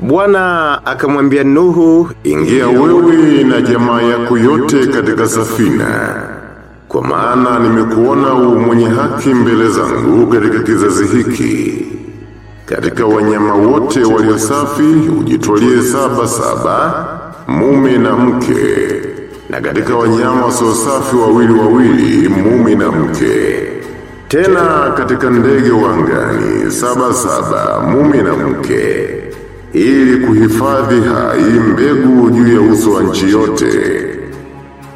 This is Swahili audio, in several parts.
Bwana akamwambia Nuhu, Ingia wewe na jamaa yako yote katika safina. Kwa maana nimekuona u mwenye haki mbele zangu katika kizazi hiki. Katika wanyama wote walio safi, ujitwalie saba saba, mume na mke. Na katika wanyama wasio safi wawili wawili, mume na mke. Tena katika ndege wa angani, saba saba, mume na mke. Ili kuhifadhi hai mbegu juu ya uso wa nchi yote.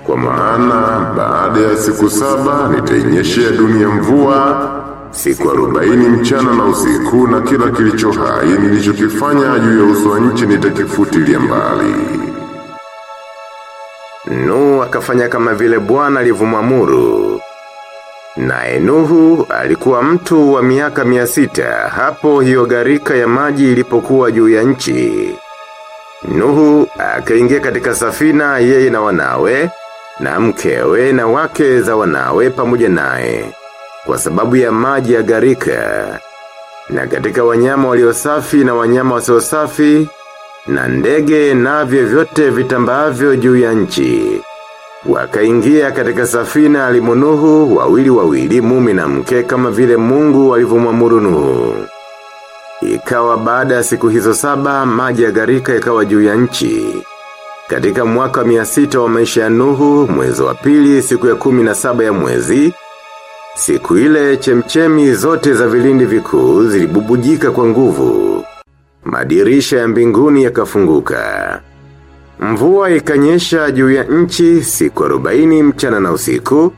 Kwa maana baada ya siku saba nitainyeshea dunia mvua siku arobaini mchana na usiku na kila kilicho hai nilichokifanya juu ya uso wa nchi nitakifutilia mbali. Nuhu akafanya kama vile Bwana alivyomwamuru. Naye Nuhu alikuwa mtu wa miaka mia sita hapo hiyo garika ya maji ilipokuwa juu ya nchi. Nuhu akaingia katika safina yeye na wanawe, na mkewe na wake za wanawe pamoja naye, kwa sababu ya maji ya garika. Na katika wanyama waliosafi na wanyama wasiosafi na ndege na vyote vitambaavyo juu ya nchi. Wakaingia katika safina alimunuhu wawili wawili mumi na mke kama vile mungu alivyomwamuru Nuhu. Ikawa baada ya siku hizo saba maji ya gharika ikawa juu ya nchi. Katika mwaka mia sita wa maisha ya Nuhu mwezo wa pili siku ya kumi na saba ya mwezi, siku ile chemchemi zote za vilindi vikuu zilibubujika kwa nguvu. Madirisha ya mbinguni yakafunguka. Mvua ikanyesha juu ya nchi siku arobaini mchana na usiku.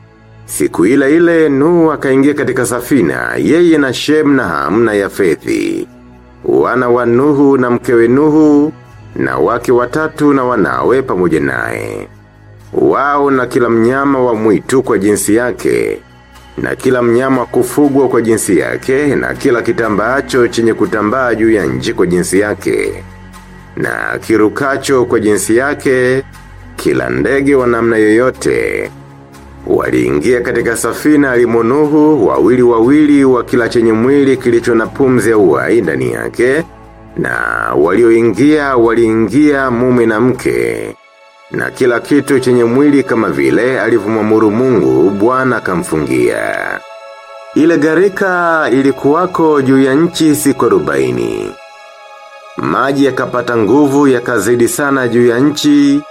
Siku ile ile Nuhu akaingia katika safina, yeye na Shem na Ham na Yafethi. Wana wa Nuhu na mkewe Nuhu na wake watatu na wanawe pamoja naye. Wao na kila mnyama wa mwitu kwa jinsi yake, na kila mnyama wa kufugwa kwa jinsi yake, na kila kitambaacho chenye kutambaa juu ya nchi kwa jinsi yake na kirukacho kwa jinsi yake, kila ndege wa namna yoyote. Waliingia katika safina alimonuhu, wawili wawili wa kila chenye mwili kilicho na pumzi ya uhai ndani yake, na walioingia waliingia mume na mke. Na kila kitu chenye mwili kama vile alivyomwamuru Mungu, Bwana akamfungia. Ile garika ilikuwako juu ya nchi siku arobaini. Maji yakapata nguvu yakazidi sana juu ya nchi,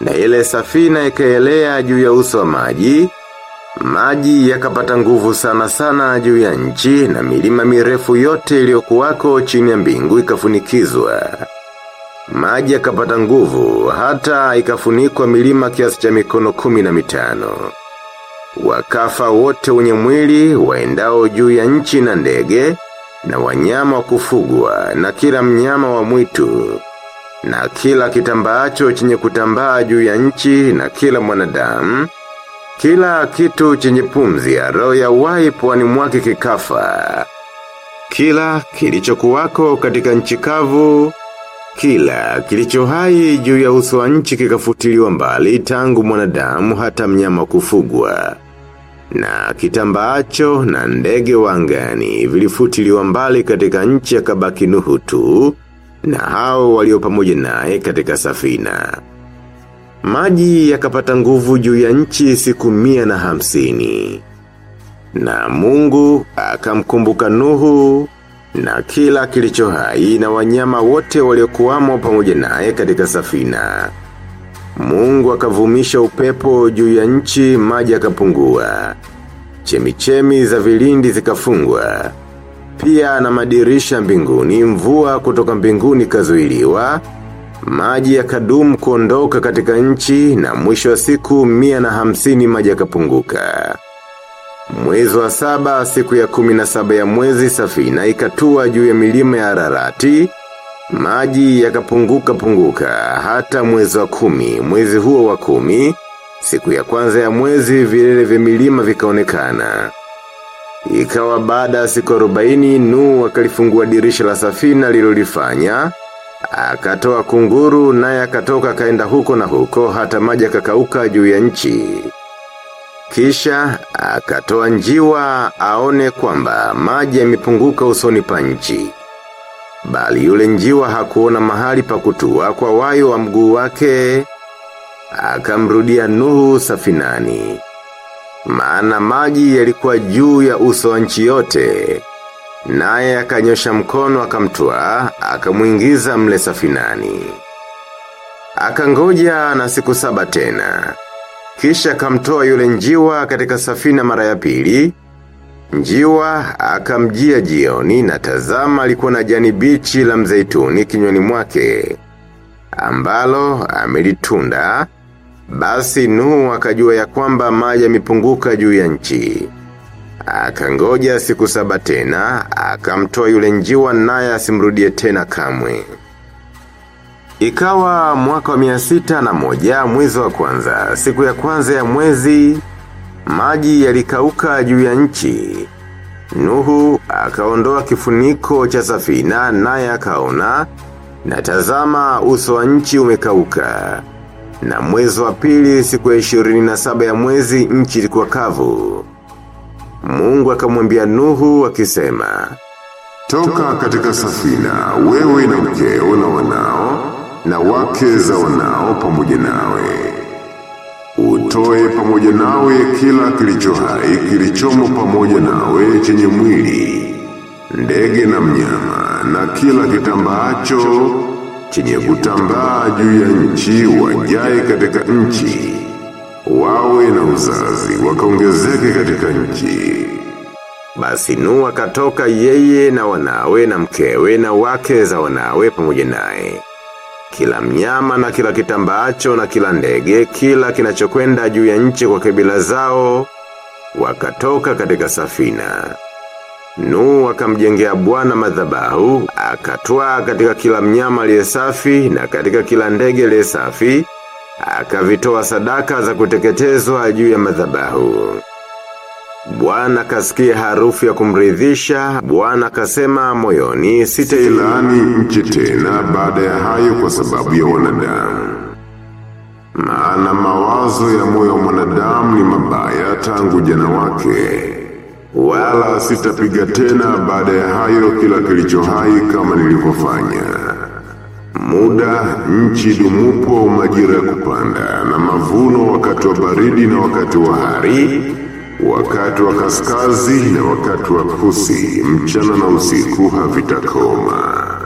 na ile safina ikaelea juu ya uso wa maji. Maji yakapata nguvu sana sana juu ya nchi na milima mirefu yote iliyokuwako chini ya mbingu ikafunikizwa. Maji yakapata nguvu hata ikafunikwa milima kiasi cha mikono kumi na mitano. Wakafa wote wenye mwili waendao juu ya nchi na ndege, na wanyama wa kufugwa, na kila mnyama wa mwitu, na kila kitambaacho chenye kutambaa juu ya nchi, na kila mwanadamu, kila kitu chenye pumzi ya roho ya wai pwani mwake kikafa. Kila kilichokuwako katika nchi kavu, kila kilicho hai juu ya uso wa nchi kikafutiliwa mbali tangu mwanadamu hata mnyama wa kufugwa. Na kitambaacho na ndege wangani angani vilifutiliwa mbali katika nchi ya kabaki Nuhu tu na hao walio pamoja naye katika safina. Maji yakapata nguvu juu ya nchi siku mia na hamsini. Na mungu akamkumbuka Nuhu na kila kilicho hai na wanyama wote waliokuwamo pamoja naye katika safina. Mungu akavumisha upepo juu ya nchi maji yakapungua. Chemichemi za vilindi zikafungwa. Pia na madirisha mbinguni mvua kutoka mbinguni kazuiliwa. Maji yakadumu kuondoka katika nchi na mwisho wa siku mia na hamsini maji yakapunguka. Mwezi wa saba siku ya kumi na saba ya mwezi safina ikatua juu ya milima ya ararati. Maji yakapunguka punguka hata mwezi wa kumi, mwezi huo wa kumi, siku ya kwanza ya mwezi vilele vya milima vikaonekana. Ikawa baada ya siku arobaini Nuhu akalifungua dirisha la safina lilolifanya, akatoa kunguru naye akatoka kaenda huko na huko hata maji yakakauka juu ya nchi. Kisha, akatoa njiwa aone kwamba maji yamepunguka usoni pa nchi. Bali yule njiwa hakuona mahali pa kutua kwa wayo wa mguu wake, akamrudia Nuhu safinani. Maana maji yalikuwa juu ya uso wa nchi yote, naye akanyosha mkono akamtwa akamuingiza mle safinani. Akangoja na siku saba tena. Kisha akamtoa yule njiwa katika safina mara ya pili. Njiwa akamjia jioni na tazama alikuwa na jani bichi la mzeituni kinywani mwake. Ambalo amelitunda. Basi Nuhu akajua ya kwamba maji yamepunguka juu ya nchi. Akangoja siku saba tena, akamtoa yule njiwa naye asimrudie tena kamwe. Ikawa mwaka wa miasita na moja mwezi wa kwanza, siku ya kwanza ya mwezi, maji yalikauka juu ya nchi. Nuhu akaondoa kifuniko cha safina naye akaona, na tazama uso wa nchi umekauka. Na mwezi wa pili siku ya ishirini na saba ya mwezi nchi ilikuwa kavu. Mungu akamwambia Nuhu akisema, Toka katika safina, wewe na mkeo na wanao, na wake za wanao pamoja nawe. Utoe pamoja nawe kila kilicho hai, kilichomo pamoja nawe chenye mwili, ndege na mnyama, na kila kitambaacho chenye kutambaa juu ya nchi, wajae katika nchi, wawe na uzazi, wakaongezeke katika nchi. Basi Nuhu akatoka yeye na wanawe na mkewe na wake za wanawe pamoja naye. Kila mnyama na kila kitambaacho na kila ndege, kila kinachokwenda juu ya nchi kwa kabila zao, wakatoka katika safina. Nuhu akamjengea Bwana madhabahu, akatwaa katika kila mnyama aliye safi na katika kila ndege aliye safi, akavitoa sadaka za kuteketezwa juu ya madhabahu. Bwana kasikia harufu ya kumridhisha, Bwana kasema moyoni, Sitailani nchi tena baada ya hayo kwa sababu ya wanadamu. Maana mawazo ya moyo wa mwanadamu ni mabaya tangu jana wake. Wala sitapiga tena baada ya hayo kila kilicho hai kama nilivyofanya. Muda nchi dumupo majira ya kupanda na mavuno wakati wa baridi na wakati wa hari, wakati wa kaskazi na wakati wa kusi, mchana na usiku havitakoma.